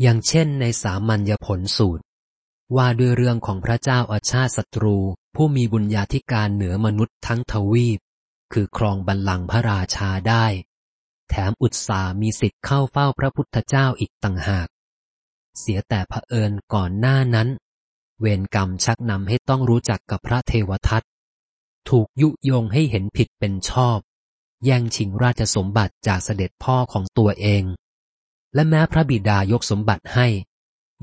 อย่างเช่นในสามัญญผลสูตร ว่าด้วยเรื่องของพระเจ้าอาชาติศัตรู ผู้มีบุญญาธิการเหนือมนุษย์ทั้งทวีป คือครองบัลลังก์พระราชาได้ แถมอุตสามีสิทธิ์เข้าเฝ้าพระพุทธเจ้าอีกต่างหาก เสียแต่เผอิญก่อนหน้านั้น เวรกรรมชักนำให้ต้องรู้จักกับพระเทวทัตถูกยุยงให้เห็นผิดเป็นชอบ แย่งชิงราชสมบัติจากเสด็จพ่อของตัวเอง และแม้พระบิดายกสมบัติให้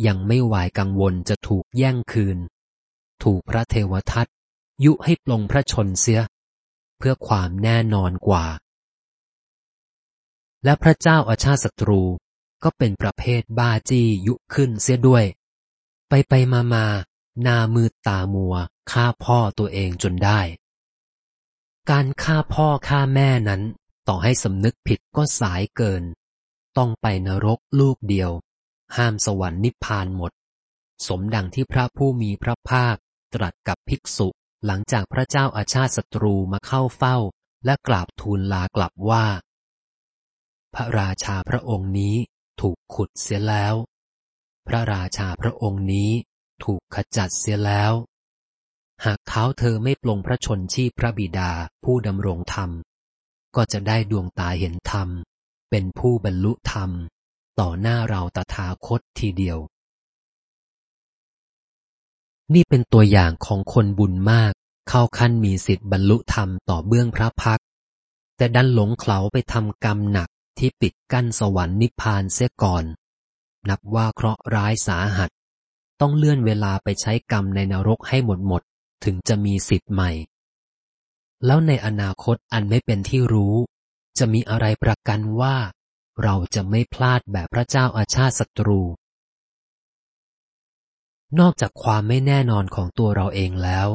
ยังไม่หวายกังวลจะถูกแย่งคืน ถูกพระเทวทัตยุให้ปลงพระชนเสีย เพื่อความแน่นอนกว่า และพระเจ้าอาชาติศัตรูก็เป็นประเภทบ้าจี้ยุขึ้นเสียด้วย ไปไปมามาหน้ามืดตามัวฆ่าพ่อตัวเองจนได้ การฆ่าพ่อฆ่าแม่นั้นต่อให้สำนึกผิดก็สายเกิน ต้องไปนรกลูกเดียว ห้ามสวรรค์นิพพานหมด สมดังที่พระผู้มีพระภาค ตรัสกับภิกษุหลังจากพระเจ้าอาชาติศัตรูมาเข้าเฝ้า และกราบทูลลากลับว่า พระราชาพระองค์นี้ถูกขุดเสียแล้ว พระราชาพระองค์นี้ถูกขจัดเสียแล้ว หากเท้าเธอไม่ปลงพระชนชีพพระบิดาผู้ดำรงธรรม ก็จะได้ดวงตาเห็นธรรม เป็นผู้บรรลุธรรม ต่อหน้าเราตถาคตทีเดียว นี่เป็นตัวอย่างของคนบุญมาก เข้าขั้นมีสิทธิ์บรรลุธรรมต่อเบื้องพระพัก แต่ดันหลงเขาไปทำกรรมหนักที่ปิดกั้นสวรรค์นิพพานเสียก่อน นับว่าเคราะห์ร้ายสาหัส ต้องเลื่อนเวลาไปใช้กรรมในนรกให้หมดหมด ถึงจะมีสิทธิ์ใหม่ แล้วในอนาคตอันไม่เป็นที่รู้ จะมีอะไรประกันว่า เราจะไม่พลาดแบบพระเจ้าอาชาติศัตรู นอกจากความไม่แน่นอนของตัวเราเองแล้ว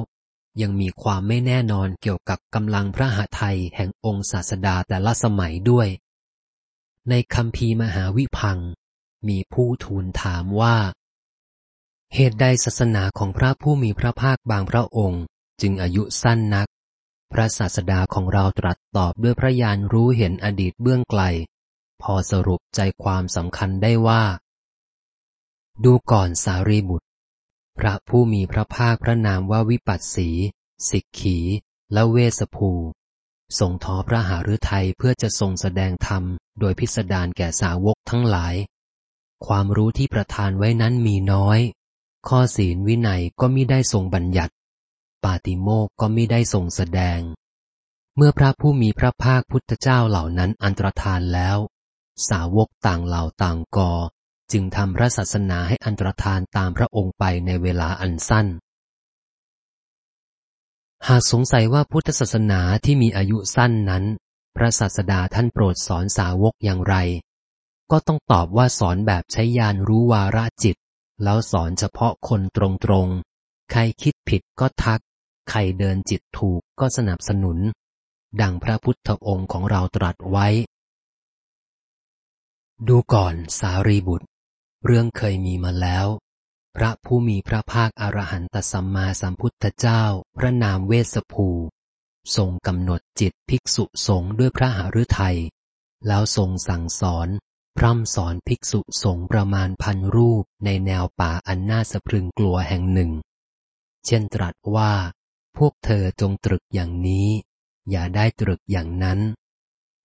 ยังมีความไม่แน่นอนเกี่ยวกับกำลังพระหทัยแห่งองค์ศาสดาแต่ละสมัยด้วย ในคำพีมหาวิพัง มีผู้ทูลถามว่า เหตุใดศาสนาของพระผู้มีพระภาคบางพระองค์ จึงอายุสั้นนัก พระศาสดาของเราตรัสตอบด้วยพระญาณรู้เห็นอดีตเบื้องไกล พอสรุปใจความสำคัญได้ว่า ดูก่อนสารีบุตร พระผู้มีพระภาคพระนามว่าวิปัสสี สิกขี และเวสภูทรงท้อพระหฤทัยเพื่อจะทรงแสดงธรรม โดยพิสดารแก่สาวกทั้งหลาย ความรู้ที่ประทานไว้นั้นมีน้อย ข้อศีลวินัยก็มิได้ทรงบัญญัติ ปาติโมกก็ไมิได้ทรงแสดง เมื่อพระผู้มีพระภาคพุทธเจ้าเหล่านั้นอันตรธานแล้ว สาวกต่างเหล่าต่างกอ จึงทำพระศาสนาให้อันตรธานตามพระองค์ไปในเวลาอันสั้น หากสงสัยว่าพุทธศาสนาที่มีอายุสั้นนั้น พระศาสดาท่านโปรดสอนสาวกอย่างไร ก็ต้องตอบว่าสอนแบบใช้ยานรู้วาระจิต แล้วสอนเฉพาะคนตรงๆใครคิดผิดก็ทัก ใครเดินจิตถูกก็สนับสนุน ดังพระพุทธองค์ของเราตรัสไว้ ดูก่อนสารีบุตร เรื่องเคยมีมาแล้ว พระผู้มีพระภาคอรหันตสัมมาสัมพุทธเจ้า พระนามเวสภู ทรงกำหนดจิตภิกษุสงฆ์ด้วยพระหฤทัย แล้วทรงสั่งสอนพร่ำสอนภิกษุสงฆ์ประมาณพันรูปในแนวป่าอันน่าสะพรึงกลัวแห่งหนึ่ง เช่นตรัสว่า พวกเธอจงตรึกอย่างนี้ อย่าได้ตรึกอย่างนั้น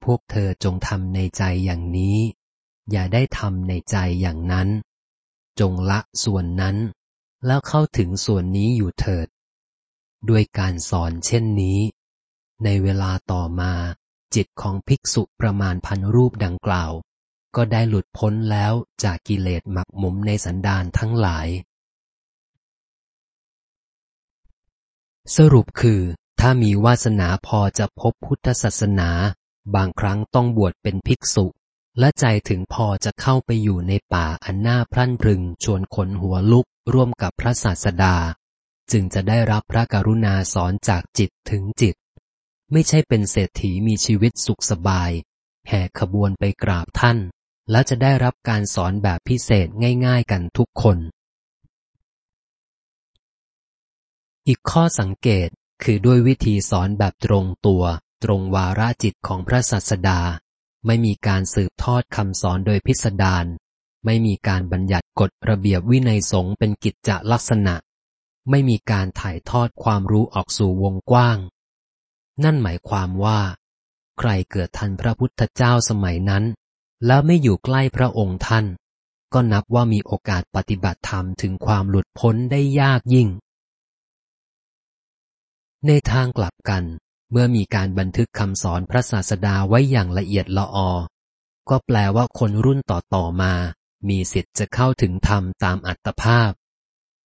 พวกเธอจงทำในใจอย่างนี้ อย่าได้ทำในใจอย่างนั้น จงละส่วนนั้น แล้วเข้าถึงส่วนนี้อยู่เถิด ด้วยการสอนเช่นนี้ ในเวลาต่อมา จิตของภิกษุประมาณพันรูปดังกล่าว ก็ได้หลุดพ้นแล้วจากกิเลสหมักหมมในสันดานทั้งหลาย สรุปคือ ถ้ามีวาสนาพอจะพบพุทธศาสนา บางครั้งต้องบวชเป็นภิกษุ และใจถึงพอจะเข้าไปอยู่ในป่าอันน่าพรั่นพรึงชวนขนหัวลุกร่วมกับพระศาสดา จึงจะได้รับพระกรุณาสอนจากจิตถึงจิต ไม่ใช่เป็นเศรษฐีมีชีวิตสุขสบาย แห่ขบวนไปกราบท่าน และจะได้รับการสอนแบบพิเศษง่าย ๆ กันทุกคน อีกข้อสังเกตคือด้วยวิธีสอนแบบตรงตัว ตรงวาระจิตของพระสัสดา ไม่มีการสืบทอดคำสอนโดยพิสดารไม่มีการบัญญัติกฎระเบียบวินัยสงฆ์เป็นกิจจลักษณะ ไม่มีการถ่ายทอดความรู้ออกสู่วงกว้าง นั่นหมายความว่า ใครเกิดทันพระพุทธเจ้าสมัยนั้น แล้วไม่อยู่ใกล้พระองค์ท่าน ก็นับว่ามีโอกาสปฏิบัติธรรมถึงความหลุดพ้นได้ยากยิ่ง ในทางกลับกัน เมื่อมีการบันทึกคำสอนพระศาสดาไว้อย่างละเอียดละออ ก็แปลว่าคนรุ่นต่อๆมา มีสิทธิ์จะเข้าถึงธรรมตามอัตภาพ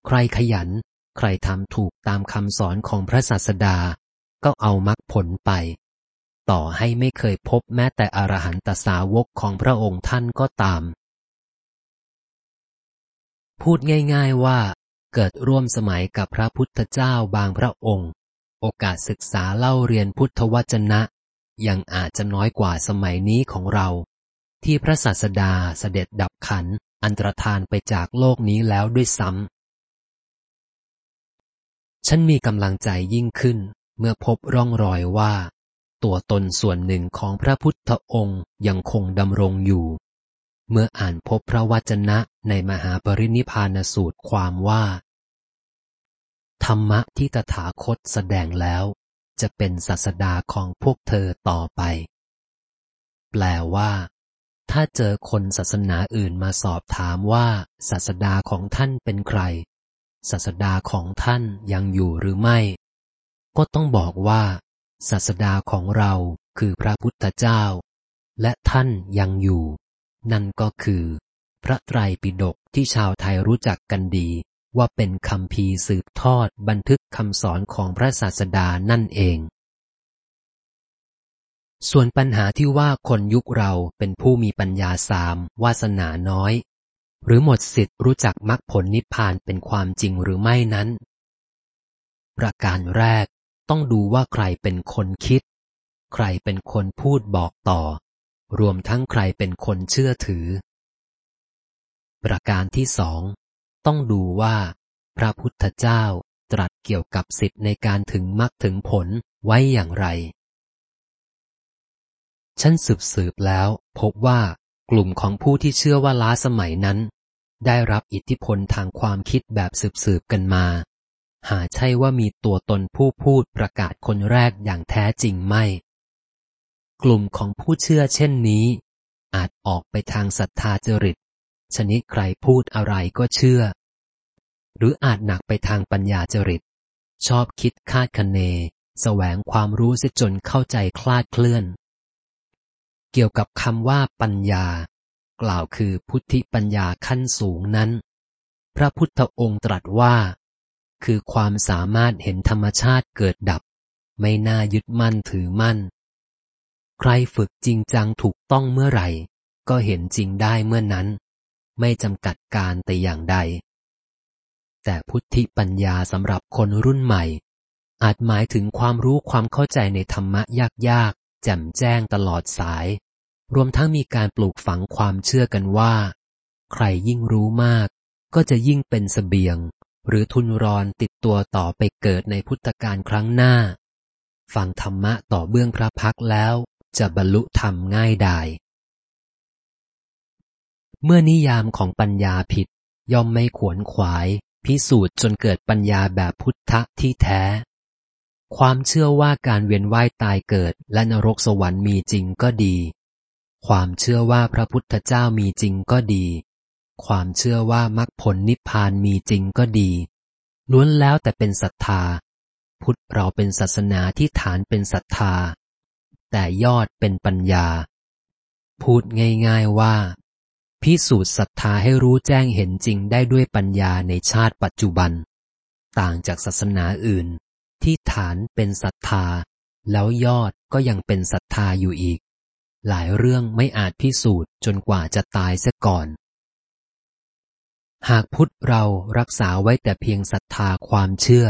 ใครขยัน ใครทำถูกตามคำสอนของพระศาสดา ก็เอามรรคผลไป ต่อให้ไม่เคยพบแม้แต่อรหันตสาวกของพระองค์ท่านก็ตาม พูดง่าย ๆว่าเกิดร่วมสมัยกับพระพุทธเจ้าบางพระองค์ โอกาสศึกษาเล่าเรียนพุทธวจนะ ยังอาจจะน้อยกว่าสมัยนี้ของเรา ที่พระศาสดาเสด็จดับขันอันตรธานไปจากโลกนี้แล้วด้วยซ้ำ ฉันมีกำลังใจยิ่งขึ้นเมื่อพบร่องรอยว่า ตัวตนส่วนหนึ่งของพระพุทธองค์ยังคงดำรงอยู่ เมื่ออ่านพบพระวจนะในมหาปรินิพานสูตรความว่า ธรรมะที่ตถาคตแสดงแล้ว จะเป็นศาสดาของพวกเธอต่อไป แปลว่า ถ้าเจอคนศาสนาอื่นมาสอบถามว่า ศาสดาของท่านเป็นใคร ศาสดาของท่านยังอยู่หรือไม่ ก็ต้องบอกว่า ศาสดาของเราคือพระพุทธเจ้า และท่านยังอยู่ นั่นก็คือ พระไตรปิฎกที่ชาวไทยรู้จักกันดี ว่าเป็นคำพีสืบทอดบันทึกคำสอนของพระศาสดานั่นเอง ส่วนปัญหาที่ว่าคนยุคเราเป็นผู้มีปัญญาสามวาสนาน้อย หรือหมดสิทธิ์รู้จักมรรคผลนิพพานเป็นความจริงหรือไม่นั้น ประการแรกต้องดูว่าใครเป็นคนคิด ใครเป็นคนพูดบอกต่อ รวมทั้งใครเป็นคนเชื่อถือ ประการที่สอง ต้องดูว่า พระพุทธเจ้าตรัสเกี่ยวกับสิทธิในการถึงมรรคถึงผลไว้อย่างไร ฉันสืบสืบแล้ว พบว่ากลุ่มของผู้ที่เชื่อว่าล้าสมัยนั้น ได้รับอิทธิพลทางความคิดแบบสืบสืบกันมา หาใช่ว่ามีตัวตนผู้พูดประกาศคนแรกอย่างแท้จริงไม่ กลุ่มของผู้เชื่อเช่นนี้ อาจออกไปทางศรัทธาจริต ชนิดใครพูดอะไรก็เชื่อ หรืออาจหนักไปทางปัญญาจริต ชอบคิดคาดคะเนแสวงความรู้จนเข้าใจคลาดเคลื่อน เกี่ยวกับคำว่าปัญญา กล่าวคือพุทธิปัญญาขั้นสูงนั้น พระพุทธองค์ตรัสว่า คือความสามารถเห็นธรรมชาติเกิดดับ ไม่น่ายึดมั่นถือมั่น ใครฝึกจริงจังถูกต้องเมื่อไหร่ ก็เห็นจริงได้เมื่อนั้น ไม่จำกัดการแต่อย่างใด แต่พุทธิปัญญาสำหรับคนรุ่นใหม่ อาจหมายถึงความรู้ความเข้าใจในธรรมะยากๆ แจ่มแจ้งตลอดสาย รวมทั้งมีการปลูกฝังความเชื่อกันว่า ใครยิ่งรู้มาก ก็จะยิ่งเป็นสเสบียง หรือทุนรอนติดตัวต่อไปเกิดในพุทธกาลครั้งหน้า ฟังธรรมะต่อเบื้องพระพักแล้วจะบรรลุธรรมง่ายดาย เมื่อนิยามของปัญญาผิด ย่อมไม่ขวนขวาย พิสูจน์จนเกิดปัญญาแบบพุทธะที่แท้ ความเชื่อว่าการเวียนว่ายตายเกิดและนรกสวรรค์มีจริงก็ดี ความเชื่อว่าพระพุทธเจ้ามีจริงก็ดี ความเชื่อว่ามรรคผลนิพพานมีจริงก็ดีล้วนแล้วแต่เป็นศรัทธา พุทธเราเป็นศาสนาที่ฐานเป็นศรัทธา แต่ยอดเป็นปัญญา พูดง่ายๆว่า พิสูจน์ศรัทธาให้รู้แจ้งเห็นจริงได้ด้วยปัญญาในชาติปัจจุบัน ต่างจากศาสนาอื่น ที่ฐานเป็นศรัทธา แล้วยอดก็ยังเป็นศรัทธาอยู่อีก หลายเรื่องไม่อาจพิสูจน์จนกว่าจะตายเสียก่อน หากพุทธเรารักษาไว้แต่เพียงศรัทธาความเชื่อ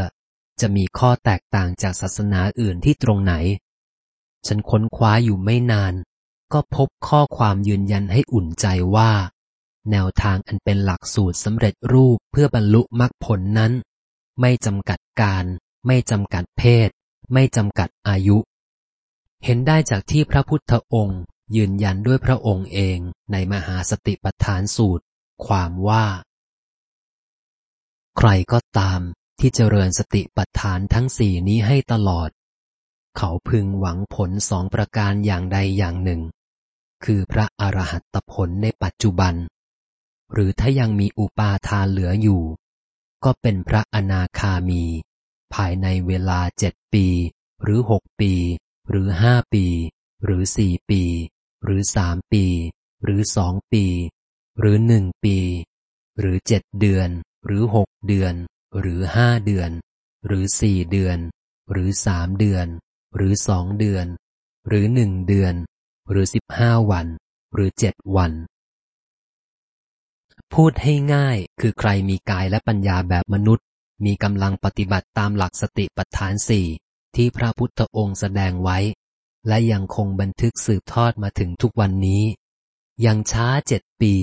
จะมีข้อแตกต่างจากศาสนาอื่นที่ตรงไหน ฉันค้นคว้าอยู่ไม่นาน ก็พบข้อความยืนยันให้อุ่นใจว่า แนวทางอันเป็นหลักสูตรสำเร็จรูปเพื่อบรรลุมรรคผลนั้น ไม่จำกัดการ ไม่จำกัดเพศ ไม่จำกัดอายุ เห็นได้จากที่พระพุทธองค์ ยืนยันด้วยพระองค์เองในมหาสติปัฏฐานสูตร ความว่า ใครก็ตามที่เจริญสติปัฏฐานทั้งสี่นี้ให้ตลอด เขาพึงหวังผลสองประการอย่างใดอย่างหนึ่ง คือพระอรหัตผลในปัจจุบัน หรือถ้ายังมีอุปาทานเหลืออยู่ ก็เป็นพระอนาคามี ภายในเวลาเจ็ดปี หรือหกปี หรือห้าปี หรือสี่ปี หรือสามปี หรือสองปี หรือหนึ่งปี หรือเจ็ดเดือน หรือหกเดือน หรือห้าเดือน หรือสี่เดือน หรือสามเดือน หรือสองเดือน หรือหนึ่งเดือน หรือสิบห้าวัน หรือเจ็ดวัน พูดให้ง่ายคือใครมีกายและปัญญาแบบมนุษย์ มีกำลังปฏิบัติตามหลักสติปัฏฐานสี่ที่พระพุทธองค์แสดงไว้ และยังคงบันทึกสืบทอดมาถึงทุกวันนี้ อยังช้าเจ็ดปี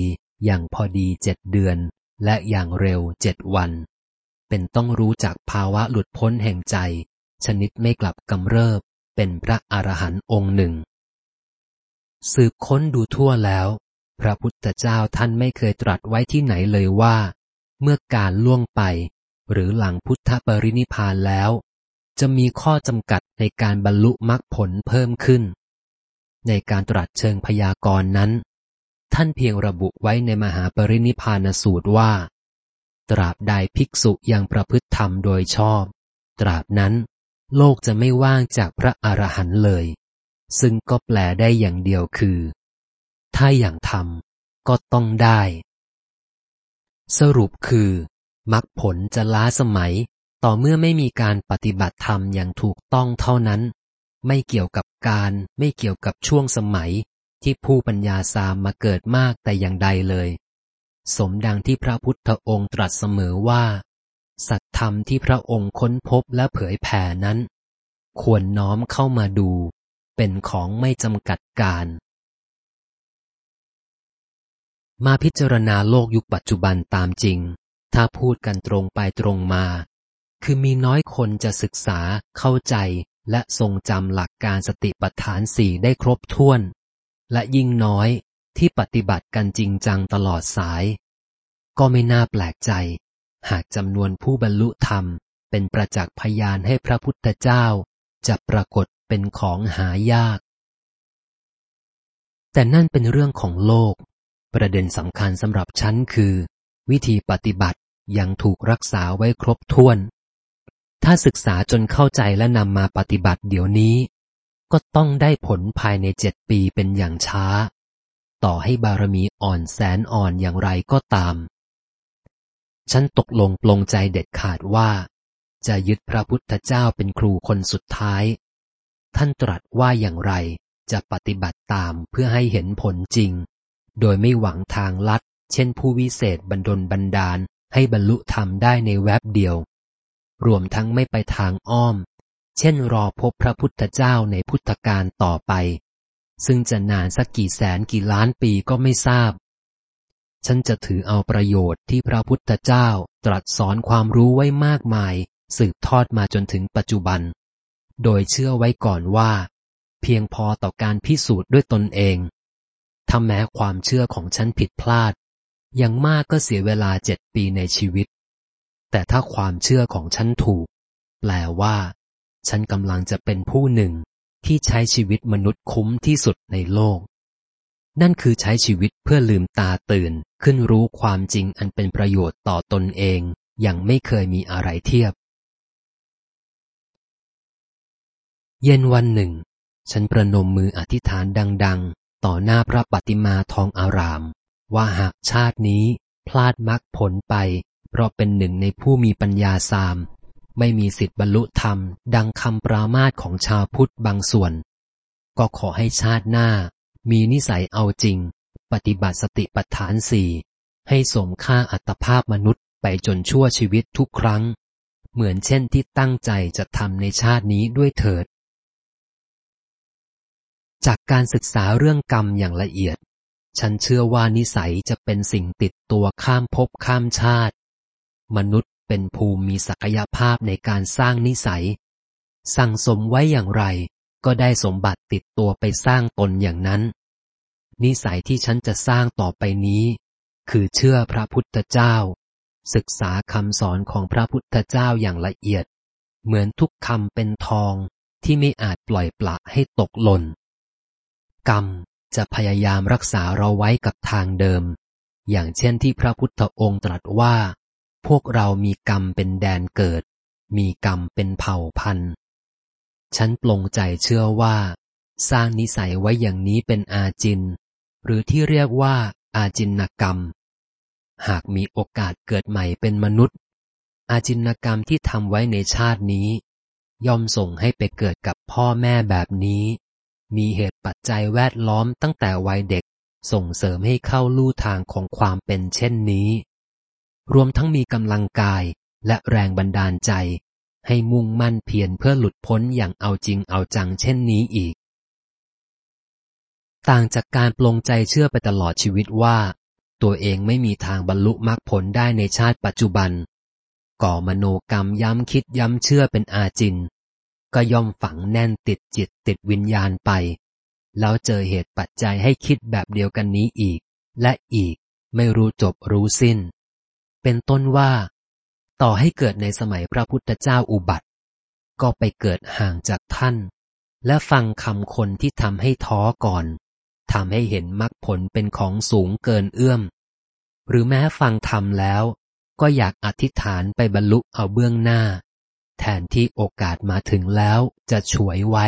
อย่างพอดีเจ็ดเดือน และอย่างเร็วเจ็ดวัน เป็นต้องรู้จักภาวะหลุดพ้นแห่งใจ ชนิดไม่กลับกำเริบ เป็นพระอรหันต์องค์หนึ่ง สืบค้นดูทั่วแล้ว พระพุทธเจ้าท่านไม่เคยตรัสไว้ที่ไหนเลยว่า เมื่อการล่วงไป หรือหลังพุทธปรินิพานแล้ว จะมีข้อจำกัดในการบรรลุมรรคผลเพิ่มขึ้น ในการตรัสเชิงพยากรณ์นั้น ท่านเพียงระบุไว้ในมหาปรินิพานสูตรว่า ตราบใดภิกษุยังประพฤติธรรมโดยชอบ ตราบนั้น โลกจะไม่ว่างจากพระอรหันต์เลย ซึ่งก็แปลได้อย่างเดียวคือ ถ้าอย่างทำก็ต้องได้ สรุปคือมรรคผลจะล้าสมัย ต่อเมื่อไม่มีการปฏิบัติธรรมอย่างถูกต้องเท่านั้น ไม่เกี่ยวกับการไม่เกี่ยวกับช่วงสมัย ที่ผู้ปัญญาสามมาเกิดมากแต่อย่างใดเลย สมดังที่พระพุทธองค์ตรัสเสมอว่า สัตธรรมที่พระองค์ค้นพบและเผยแผ่นั้น ควรน้อมเข้ามาดู เป็นของไม่จำกัดการ มาพิจารณาโลกยุคปัจจุบันตามจริง ถ้าพูดกันตรงไปตรงมา คือมีน้อยคนจะศึกษาเข้าใจและทรงจำหลักการสติปัฏฐานสี่ได้ครบถ้วน และยิ่งน้อยที่ปฏิบัติกันจริงจังตลอดสาย ก็ไม่น่าแปลกใจ หากจำนวนผู้บรรลุธรรมเป็นประจักษ์พยานให้พระพุทธเจ้า จะปรากฏ เป็นของหายาก แต่นั่นเป็นเรื่องของโลก ประเด็นสำคัญสำหรับฉันคือ วิธีปฏิบัติยังถูกรักษาไว้ครบถ้วน ถ้าศึกษาจนเข้าใจและนำมาปฏิบัติเดี๋ยวนี้ ก็ต้องได้ผลภายในเจ็ดปีเป็นอย่างช้า ต่อให้บารมีอ่อนแสนอ่อนอย่างไรก็ตาม ฉันตกลงปลงใจเด็ดขาดว่า จะยึดพระพุทธเจ้าเป็นครูคนสุดท้าย ท่านตรัสว่าอย่างไรจะปฏิบัติตามเพื่อให้เห็นผลจริง โดยไม่หวังทางลัด เช่นผู้วิเศษบรรดลบันดาลให้บรรลุธรรมได้ในแวบเดียว รวมทั้งไม่ไปทางอ้อม เช่นรอพบพระพุทธเจ้าในพุทธการต่อไป ซึ่งจะนานสักกี่แสนกี่ล้านปีก็ไม่ทราบ ฉันจะถือเอาประโยชน์ที่พระพุทธเจ้าตรัสสอนความรู้ไว้มากมาย สืบทอดมาจนถึงปัจจุบัน โดยเชื่อไว้ก่อนว่า เพียงพอต่อการพิสูจน์ด้วยตนเองถ้าแม้ความเชื่อของฉันผิดพลาดยังมากก็เสียเวลาเจ็ดปีในชีวิต แต่ถ้าความเชื่อของฉันถูก แปลว่า ฉันกำลังจะเป็นผู้หนึ่งที่ใช้ชีวิตมนุษย์คุ้มที่สุดในโลก นั่นคือใช้ชีวิตเพื่อลืมตาตื่นขึ้นรู้ความจริงอันเป็นประโยชน์ต่อตนเอง อย่างไม่เคยมีอะไรเทียบ เย็นวันหนึ่ง ฉันประนมมืออธิษฐานดัง ๆ ต่อหน้าพระปฏิมาทองอาราม ว่าหากชาตินี้พลาดมรรคผลไป เพราะเป็นหนึ่งในผู้มีปัญญาสาม ไม่มีสิทธิบรรลุธรรม ดังคำปรามาสของชาวพุทธบางส่วน ก็ขอให้ชาติหน้า มีนิสัยเอาจริง ปฏิบัติสติปัฏฐานสี่ให้สมค่าอัตภาพมนุษย์ไปจนชั่วชีวิตทุกครั้ง เหมือนเช่นที่ตั้งใจจะทำในชาตินี้ด้วยเถิด จากการศึกษาเรื่องกรรมอย่างละเอียด ฉันเชื่อว่านิสัยจะเป็นสิ่งติดตัวข้ามภพข้ามชาติ มนุษย์เป็นภูมิมีศักยภาพในการสร้างนิสัย สั่งสมไว้อย่างไร ก็ได้สมบัติติดตัวไปสร้างตนอย่างนั้น นิสัยที่ฉันจะสร้างต่อไปนี้ คือเชื่อพระพุทธเจ้า ศึกษาคำสอนของพระพุทธเจ้าอย่างละเอียด เหมือนทุกคำเป็นทองที่ไม่อาจปล่อยปละให้ตกหล่น กรรมจะพยายามรักษาเราไว้กับทางเดิม อย่างเช่นที่พระพุทธองค์ตรัสว่า พวกเรามีกรรมเป็นแดนเกิด มีกรรมเป็นเผ่าพันธุ์ ฉันปลงใจเชื่อว่า สร้างนิสัยไว้อย่างนี้เป็นอาจิน หรือที่เรียกว่าอาจินนกรรม หากมีโอกาสเกิดใหม่เป็นมนุษย์ อาจินนกรรมที่ทำไว้ในชาตินี้ ย่อมส่งให้ไปเกิดกับพ่อแม่แบบนี้ มีเหตุปัจจัยแวดล้อมตั้งแต่วัยเด็ก ส่งเสริมให้เข้าลู่ทางของความเป็นเช่นนี้ รวมทั้งมีกำลังกายและแรงบันดาลใจ ให้มุ่งมั่นเพียรเพื่อหลุดพ้นอย่างเอาจริงเอาจังเช่นนี้อีก ต่างจากการปลงใจเชื่อไปตลอดชีวิตว่า ตัวเองไม่มีทางบรรลุมรรคผลได้ในชาติปัจจุบัน ก่อมโนกรรมย้ำคิดย้ำเชื่อเป็นอาจิน ก็ย่อมฝังแน่นติดจิตติดวิญญาณไป แล้วเจอเหตุปัจจัยให้คิดแบบเดียวกันนี้อีก และอีกไม่รู้จบรู้สิ้น เป็นต้นว่า ต่อให้เกิดในสมัยพระพุทธเจ้าอุบัติ ก็ไปเกิดห่างจากท่าน และฟังคำคนที่ทำให้ท้อก่อนทำให้เห็นมรรคผลเป็นของสูงเกินเอื้อม หรือแม้ฟังธรรมแล้ว ก็อยากอธิษฐานไปบรรลุเอาเบื้องหน้า แทนที่โอกาสมาถึงแล้วจะฉวยไว้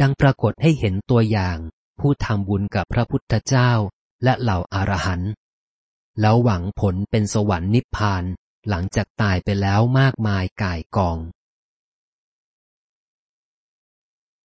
ดังปรากฏให้เห็นตัวอย่าง ผู้ทำบุญกับพระพุทธเจ้าและเหล่าอารหันต์แล้วหวังผลเป็นสวรรค์นิพพานหลังจากตายไปแล้วมากมายก่ายกอง